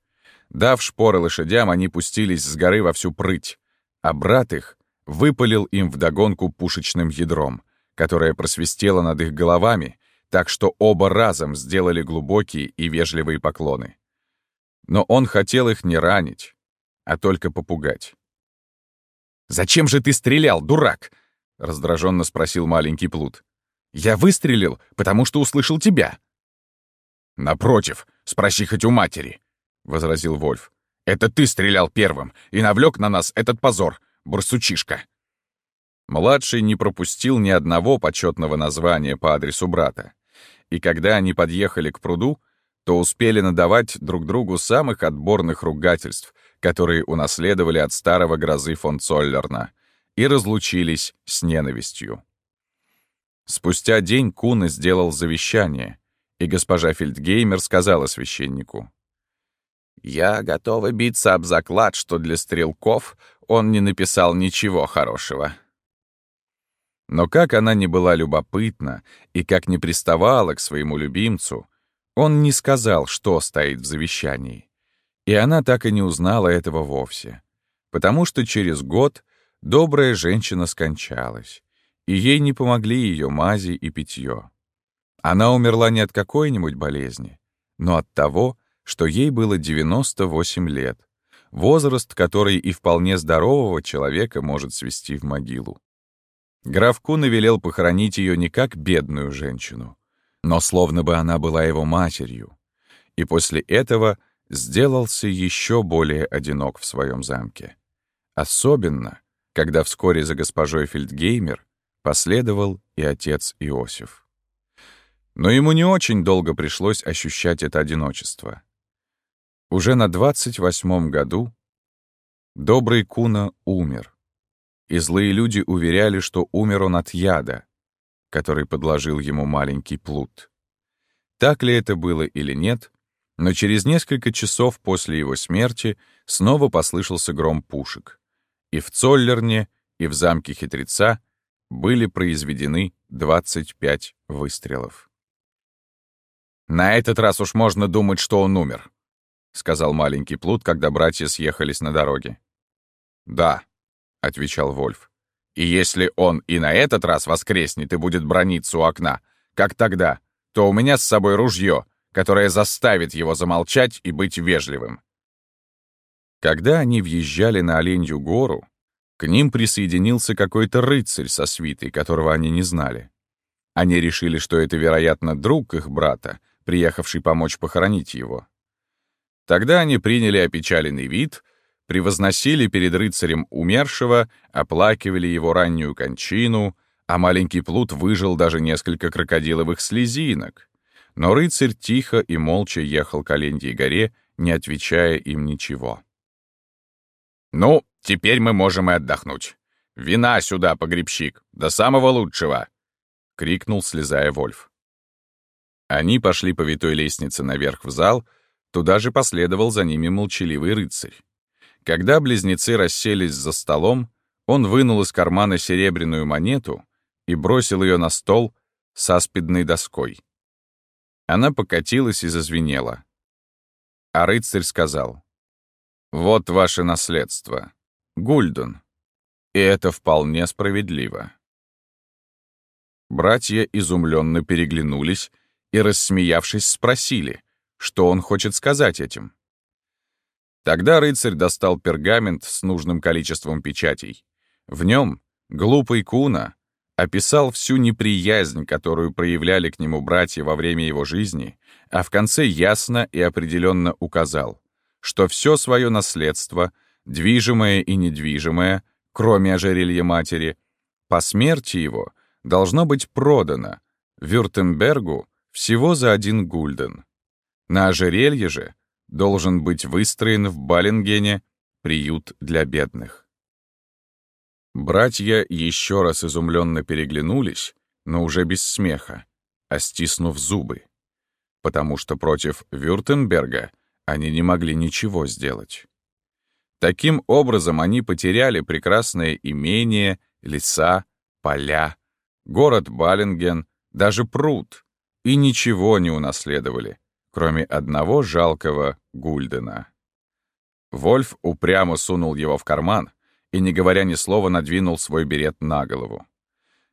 Дав шпоры лошадям, они пустились с горы во всю прыть, а брат их выпалил им вдогонку пушечным ядром, которое просвистело над их головами, так что оба разом сделали глубокие и вежливые поклоны. Но он хотел их не ранить, а только попугать. «Зачем же ты стрелял, дурак?» — раздраженно спросил маленький плут. «Я выстрелил, потому что услышал тебя». «Напротив, спроси хоть у матери», — возразил Вольф. «Это ты стрелял первым и навлек на нас этот позор, барсучишка». Младший не пропустил ни одного почетного названия по адресу брата. И когда они подъехали к пруду, то успели надавать друг другу самых отборных ругательств, которые унаследовали от старого грозы фон Цоллерна, и разлучились с ненавистью. Спустя день Куна сделал завещание, и госпожа Фельдгеймер сказала священнику. «Я готова биться об заклад, что для стрелков он не написал ничего хорошего». Но как она не была любопытна и как не приставала к своему любимцу, он не сказал, что стоит в завещании. И она так и не узнала этого вовсе, потому что через год добрая женщина скончалась, и ей не помогли ее мази и питье. Она умерла не от какой-нибудь болезни, но от того, что ей было 98 лет, возраст, который и вполне здорового человека может свести в могилу. Граф Куна велел похоронить ее не как бедную женщину, но словно бы она была его матерью, и после этого сделался еще более одинок в своем замке. Особенно, когда вскоре за госпожой Фельдгеймер последовал и отец Иосиф. Но ему не очень долго пришлось ощущать это одиночество. Уже на 28-м году добрый Куна умер, и злые люди уверяли, что умер он от яда, который подложил ему маленький плут. Так ли это было или нет, но через несколько часов после его смерти снова послышался гром пушек. И в Цоллерне, и в замке Хитреца были произведены 25 выстрелов. «На этот раз уж можно думать, что он умер», — сказал маленький плут, когда братья съехались на дороге. «Да», — отвечал Вольф. «И если он и на этот раз воскреснет и будет брониться у окна, как тогда, то у меня с собой ружье, которое заставит его замолчать и быть вежливым». Когда они въезжали на Оленью гору, к ним присоединился какой-то рыцарь со свитой, которого они не знали. Они решили, что это, вероятно, друг их брата, приехавший помочь похоронить его. Тогда они приняли опечаленный вид, превозносили перед рыцарем умершего, оплакивали его раннюю кончину, а маленький плут выжил даже несколько крокодиловых слезинок. Но рыцарь тихо и молча ехал к Оленьей горе, не отвечая им ничего. «Ну, теперь мы можем и отдохнуть. Вина сюда, погребщик, до самого лучшего!» — крикнул, слезая Вольф. Они пошли по витой лестнице наверх в зал, туда же последовал за ними молчаливый рыцарь. Когда близнецы расселись за столом, он вынул из кармана серебряную монету и бросил ее на стол с аспидной доской. Она покатилась и зазвенела. А рыцарь сказал, «Вот ваше наследство. Гульден. И это вполне справедливо». Братья изумленно переглянулись и, рассмеявшись, спросили, что он хочет сказать этим. Тогда рыцарь достал пергамент с нужным количеством печатей. В нем глупый Куна описал всю неприязнь, которую проявляли к нему братья во время его жизни, а в конце ясно и определенно указал, что все свое наследство, движимое и недвижимое, кроме ожерелья матери, по смерти его должно быть продано Вюртембергу всего за один гульден. На ожерелье же должен быть выстроен в Баленгене приют для бедных. Братья еще раз изумленно переглянулись, но уже без смеха, а стиснув зубы, потому что против Вюртемберга они не могли ничего сделать. Таким образом, они потеряли прекрасное имение, леса, поля, город Баленген, даже пруд, и ничего не унаследовали, кроме одного жалкого Гульдена. Вольф упрямо сунул его в карман и, не говоря ни слова, надвинул свой берет на голову.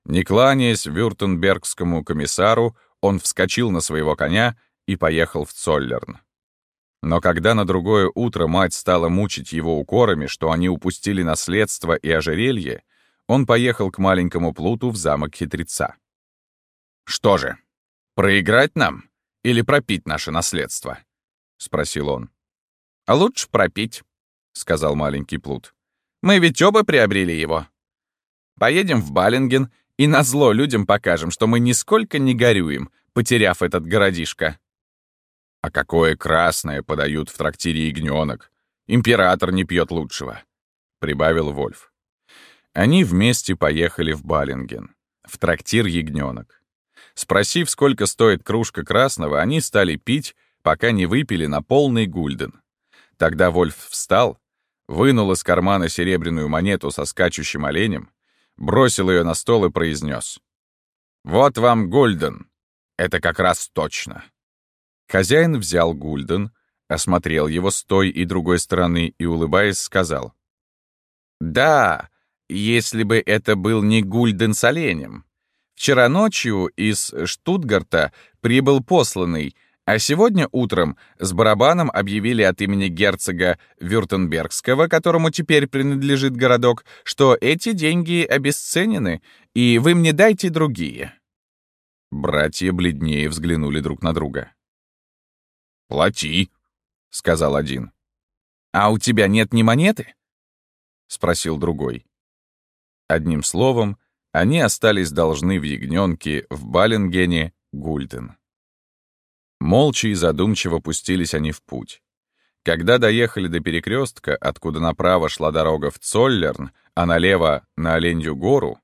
Не кланяясь вюртенбергскому комиссару, он вскочил на своего коня и поехал в Цоллерн. Но когда на другое утро мать стала мучить его укорами, что они упустили наследство и ожерелье, он поехал к маленькому плуту в замок хитреца. «Что же, проиграть нам или пропить наше наследство?» — спросил он. «А лучше пропить», — сказал маленький плут. «Мы ведь оба приобрели его. Поедем в Баллинген и назло людям покажем, что мы нисколько не горюем, потеряв этот городишко». «А какое красное подают в трактире ягненок! Император не пьет лучшего», — прибавил Вольф. Они вместе поехали в Баллинген, в трактир ягненок. Спросив, сколько стоит кружка красного, они стали пить, пока не выпили на полный гульден. Тогда Вольф встал, вынул из кармана серебряную монету со скачущим оленем, бросил ее на стол и произнес. «Вот вам гульден. Это как раз точно». Хозяин взял гульден, осмотрел его с той и другой стороны и, улыбаясь, сказал. «Да, если бы это был не гульден с оленем. Вчера ночью из Штутгарта прибыл посланный, А сегодня утром с барабаном объявили от имени герцога Вюртембергского, которому теперь принадлежит городок, что эти деньги обесценены, и вы мне дайте другие». Братья бледнее взглянули друг на друга. «Плати», — сказал один. «А у тебя нет ни монеты?» — спросил другой. Одним словом, они остались должны в Ягнёнке, в Баленгене, Гульден. Молча и задумчиво пустились они в путь. Когда доехали до перекрестка, откуда направо шла дорога в Цоллерн, а налево — на Оленью гору,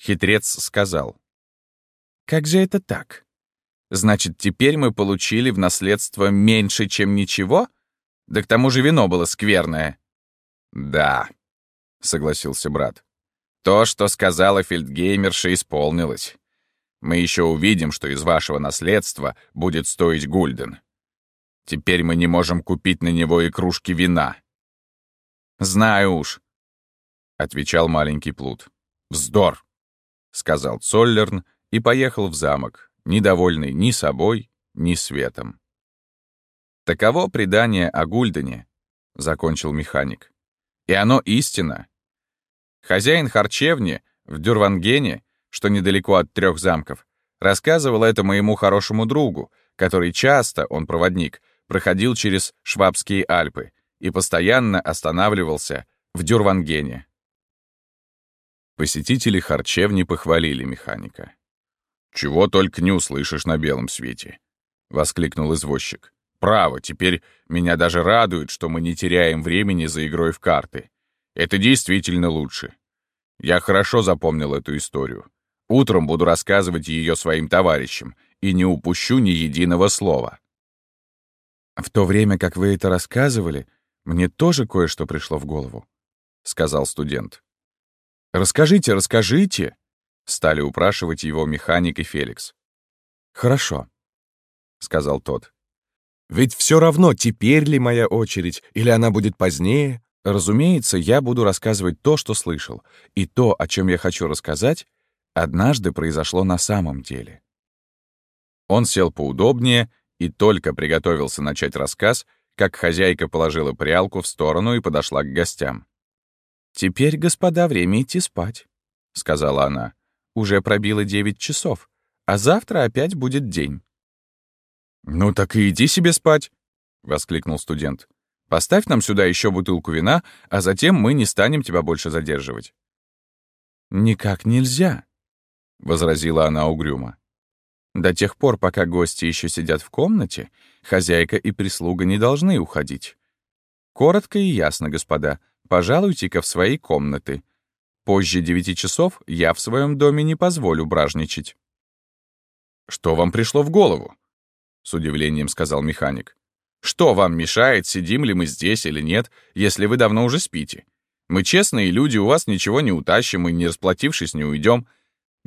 хитрец сказал. «Как же это так? Значит, теперь мы получили в наследство меньше, чем ничего? Да к тому же вино было скверное». «Да», — согласился брат. То, что сказала фельдгеймерша, исполнилось. Мы еще увидим, что из вашего наследства будет стоить гульден. Теперь мы не можем купить на него и кружки вина». «Знаю уж», — отвечал маленький плут. «Вздор», — сказал Цоллерн и поехал в замок, недовольный ни собой, ни светом. «Таково предание о Гульдене», — закончил механик. «И оно истина. Хозяин харчевни в Дюрвангене, что недалеко от трех замков, рассказывал это моему хорошему другу, который часто, он проводник, проходил через Швабские Альпы и постоянно останавливался в Дюрвангене. Посетители харчевни похвалили механика. «Чего только не услышишь на белом свете», — воскликнул извозчик. «Право, теперь меня даже радует, что мы не теряем времени за игрой в карты. Это действительно лучше. Я хорошо запомнил эту историю. Утром буду рассказывать ее своим товарищам и не упущу ни единого слова. «В то время, как вы это рассказывали, мне тоже кое-что пришло в голову», — сказал студент. «Расскажите, расскажите!» — стали упрашивать его механик и Феликс. «Хорошо», — сказал тот. «Ведь все равно, теперь ли моя очередь, или она будет позднее?» Разумеется, я буду рассказывать то, что слышал, и то, о чем я хочу рассказать, однажды произошло на самом деле. Он сел поудобнее и только приготовился начать рассказ, как хозяйка положила прялку в сторону и подошла к гостям. «Теперь, господа, время идти спать», — сказала она. «Уже пробило девять часов, а завтра опять будет день». «Ну так и иди себе спать», — воскликнул студент. Поставь нам сюда еще бутылку вина, а затем мы не станем тебя больше задерживать». «Никак нельзя», — возразила она угрюмо. «До тех пор, пока гости еще сидят в комнате, хозяйка и прислуга не должны уходить. Коротко и ясно, господа, пожалуйте-ка в свои комнаты. Позже девяти часов я в своем доме не позволю бражничать». «Что вам пришло в голову?» — с удивлением сказал механик. Что вам мешает, сидим ли мы здесь или нет, если вы давно уже спите? Мы честные люди, у вас ничего не утащим и, не расплатившись, не уйдем.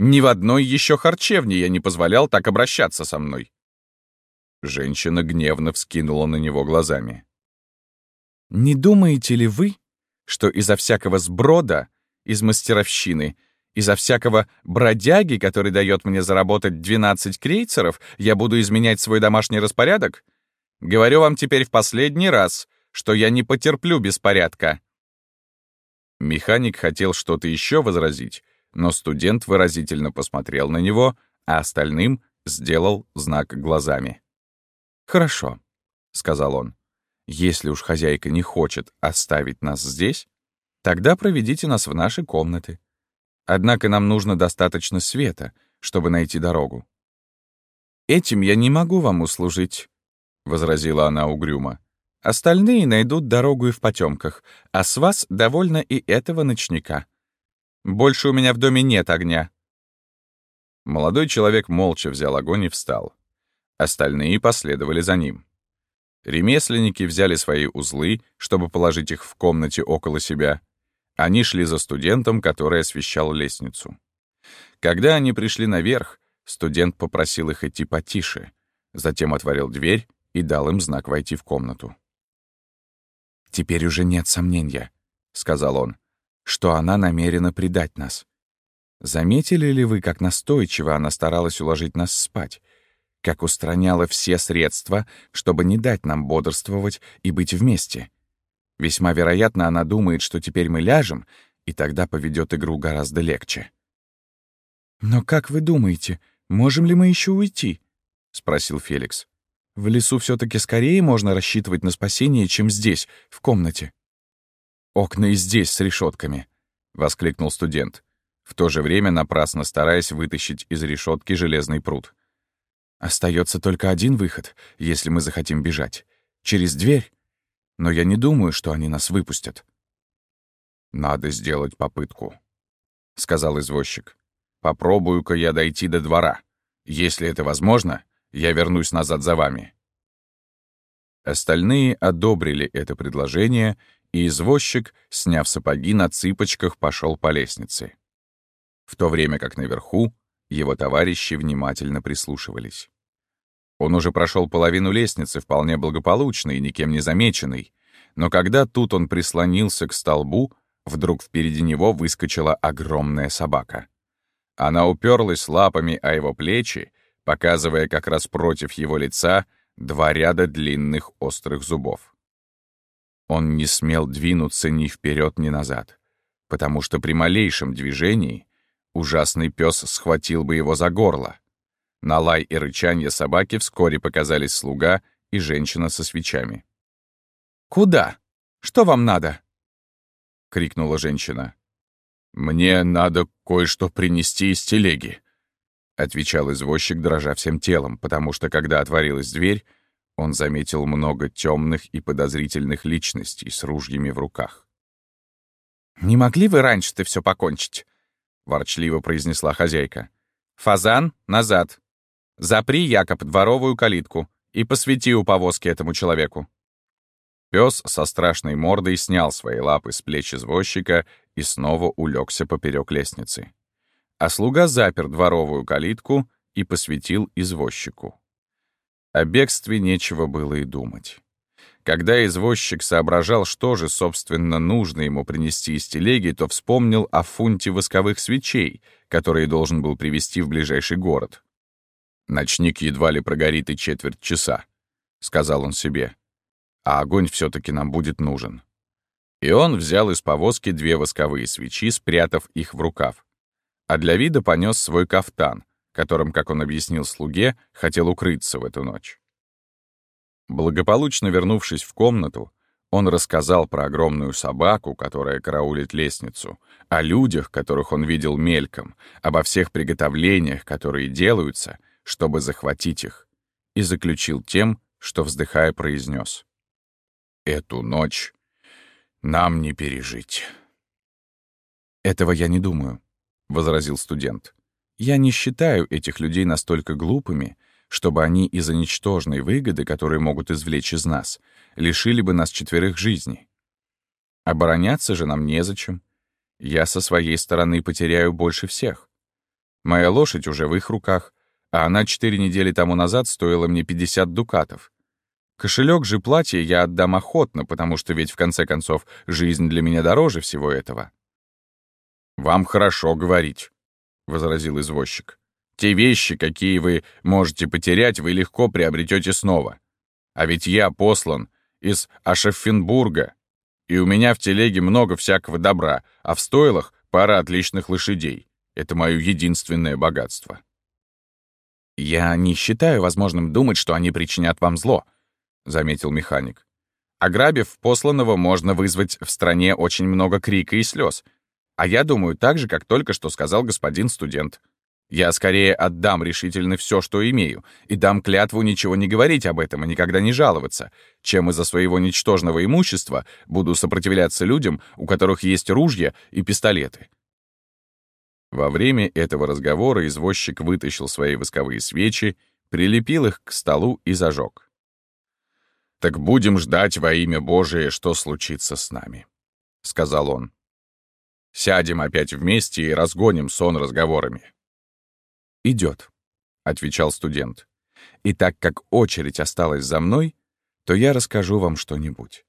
Ни в одной еще харчевне я не позволял так обращаться со мной». Женщина гневно вскинула на него глазами. «Не думаете ли вы, что из-за всякого сброда, из мастеровщины, из-за всякого бродяги, который дает мне заработать 12 крейцеров, я буду изменять свой домашний распорядок? Говорю вам теперь в последний раз, что я не потерплю беспорядка». Механик хотел что-то еще возразить, но студент выразительно посмотрел на него, а остальным сделал знак глазами. «Хорошо», — сказал он. «Если уж хозяйка не хочет оставить нас здесь, тогда проведите нас в наши комнаты. Однако нам нужно достаточно света, чтобы найти дорогу. Этим я не могу вам услужить, — возразила она угрюмо. «Остальные найдут дорогу и в потемках, а с вас довольно и этого ночника. Больше у меня в доме нет огня». Молодой человек молча взял огонь и встал. Остальные последовали за ним. Ремесленники взяли свои узлы, чтобы положить их в комнате около себя. Они шли за студентом, который освещал лестницу. Когда они пришли наверх, студент попросил их идти потише, затем отворил дверь и дал им знак войти в комнату. «Теперь уже нет сомнения», — сказал он, — «что она намерена предать нас. Заметили ли вы, как настойчиво она старалась уложить нас спать? как устраняла все средства, чтобы не дать нам бодрствовать и быть вместе. Весьма вероятно, она думает, что теперь мы ляжем, и тогда поведет игру гораздо легче. «Но как вы думаете, можем ли мы еще уйти?» — спросил Феликс. «В лесу все таки скорее можно рассчитывать на спасение, чем здесь, в комнате». «Окна и здесь с решетками, воскликнул студент, в то же время напрасно стараясь вытащить из решетки железный пруд. Остается только один выход, если мы захотим бежать. Через дверь. Но я не думаю, что они нас выпустят. «Надо сделать попытку», — сказал извозчик. «Попробую-ка я дойти до двора. Если это возможно, я вернусь назад за вами». Остальные одобрили это предложение, и извозчик, сняв сапоги на цыпочках, пошел по лестнице. В то время как наверху его товарищи внимательно прислушивались. Он уже прошел половину лестницы, вполне благополучный никем не замеченный, но когда тут он прислонился к столбу, вдруг впереди него выскочила огромная собака. Она уперлась лапами о его плечи, показывая как раз против его лица два ряда длинных острых зубов. Он не смел двинуться ни вперед, ни назад, потому что при малейшем движении ужасный пес схватил бы его за горло. На лай и рычанье собаки вскоре показались слуга и женщина со свечами. «Куда? Что вам надо?» — крикнула женщина. «Мне надо кое-что принести из телеги», — отвечал извозчик, дрожа всем телом, потому что, когда отворилась дверь, он заметил много темных и подозрительных личностей с ружьями в руках. «Не могли вы раньше-то все покончить?» — ворчливо произнесла хозяйка. «Фазан, назад. Запри, Якоб, дворовую калитку и посвети у повозки этому человеку». Пес со страшной мордой снял свои лапы с плеч извозчика и снова улегся поперек лестницы. А слуга запер дворовую калитку и посветил извозчику. О бегстве нечего было и думать. Когда извозчик соображал, что же, собственно, нужно ему принести из телеги, то вспомнил о фунте восковых свечей, которые должен был привезти в ближайший город. «Ночник едва ли прогорит и четверть часа», — сказал он себе. «А огонь все таки нам будет нужен». И он взял из повозки две восковые свечи, спрятав их в рукав. А для вида понес свой кафтан, которым, как он объяснил слуге, хотел укрыться в эту ночь. Благополучно вернувшись в комнату, он рассказал про огромную собаку, которая караулит лестницу, о людях, которых он видел мельком, обо всех приготовлениях, которые делаются, чтобы захватить их, и заключил тем, что, вздыхая, произнес: «Эту ночь нам не пережить». «Этого я не думаю», — возразил студент. Я не считаю этих людей настолько глупыми, чтобы они из-за ничтожной выгоды, которые могут извлечь из нас, лишили бы нас четверых жизней. Обороняться же нам незачем. Я со своей стороны потеряю больше всех. Моя лошадь уже в их руках, а она четыре недели тому назад стоила мне 50 дукатов. Кошелек же платья я отдам охотно, потому что ведь в конце концов жизнь для меня дороже всего этого. «Вам хорошо говорить», — возразил извозчик. «Те вещи, какие вы можете потерять, вы легко приобретете снова. А ведь я послан из Ашеффенбурга, и у меня в телеге много всякого добра, а в стойлах пара отличных лошадей. Это мое единственное богатство». «Я не считаю возможным думать, что они причинят вам зло», — заметил механик. «Ограбив посланного, можно вызвать в стране очень много крика и слез, а я думаю так же, как только что сказал господин студент. Я скорее отдам решительно все, что имею, и дам клятву ничего не говорить об этом и никогда не жаловаться, чем из-за своего ничтожного имущества буду сопротивляться людям, у которых есть ружья и пистолеты. Во время этого разговора извозчик вытащил свои восковые свечи, прилепил их к столу и зажег. «Так будем ждать во имя Божие, что случится с нами», — сказал он. Сядем опять вместе и разгоним сон разговорами». «Идет», — отвечал студент. «И так как очередь осталась за мной, то я расскажу вам что-нибудь.